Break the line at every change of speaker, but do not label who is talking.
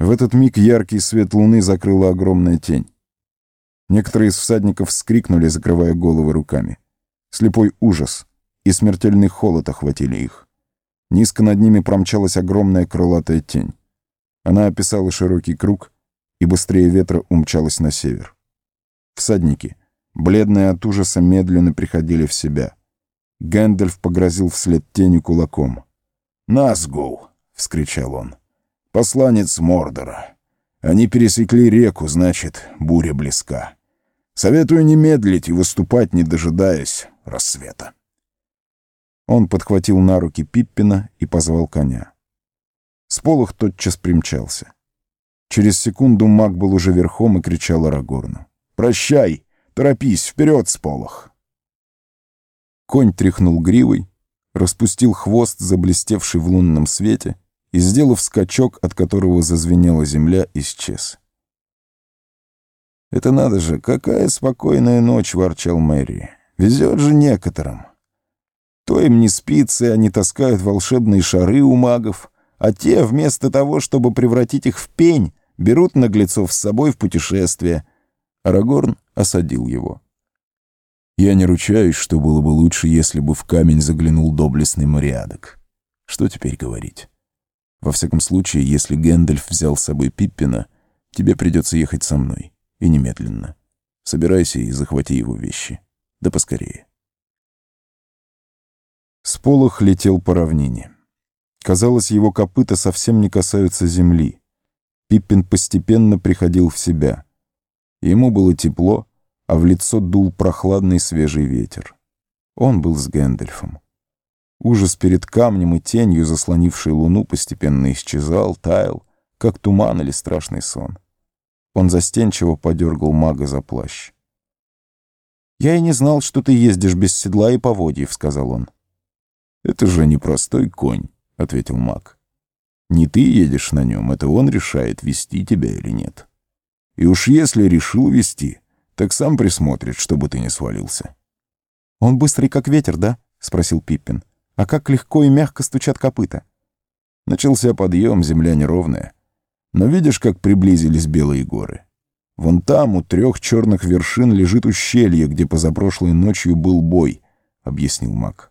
В этот миг яркий свет луны закрыла огромная тень. Некоторые из всадников вскрикнули, закрывая головы руками. Слепой ужас и смертельный холод охватили их. Низко над ними промчалась огромная крылатая тень. Она описала широкий круг и быстрее ветра умчалась на север. Всадники, бледные от ужаса, медленно приходили в себя. Гэндальф погрозил вслед тени кулаком. «Назгул!» — вскричал он. Посланец Мордора. Они пересекли реку, значит, буря близка. Советую не медлить и выступать, не дожидаясь рассвета. Он подхватил на руки Пиппина и позвал коня. Сполох тотчас примчался. Через секунду маг был уже верхом и кричал Арагорну. «Прощай! Торопись! Вперед, Сполох!» Конь тряхнул гривой, распустил хвост, заблестевший в лунном свете, и, сделав скачок, от которого зазвенела земля, исчез. «Это надо же, какая спокойная ночь!» — ворчал Мэри. «Везет же некоторым. То им не спится, они таскают волшебные шары у магов, а те, вместо того, чтобы превратить их в пень, берут наглецов с собой в путешествие». Арагорн осадил его. «Я не ручаюсь, что было бы лучше, если бы в камень заглянул доблестный Мариадок. Что теперь говорить?» Во всяком случае, если Гэндальф взял с собой Пиппина, тебе придется ехать со мной. И немедленно. Собирайся и захвати его вещи. Да поскорее. Сполох летел по равнине. Казалось, его копыта совсем не касаются земли. Пиппин постепенно приходил в себя. Ему было тепло, а в лицо дул прохладный свежий ветер. Он был с Гэндальфом. Ужас перед камнем и тенью, заслонившей луну, постепенно исчезал, таял, как туман или страшный сон. Он застенчиво подергал мага за плащ. «Я и не знал, что ты ездишь без седла и поводьев», — сказал он. «Это же непростой конь», — ответил маг. «Не ты едешь на нем, это он решает, вести тебя или нет. И уж если решил вести, так сам присмотрит, чтобы ты не свалился».
«Он быстрый, как ветер, да?» — спросил Пиппин. А как легко и мягко стучат копыта.
Начался подъем, земля неровная. Но видишь, как приблизились белые горы? Вон там, у трех черных вершин, лежит ущелье, где позапрошлой ночью был бой, — объяснил маг.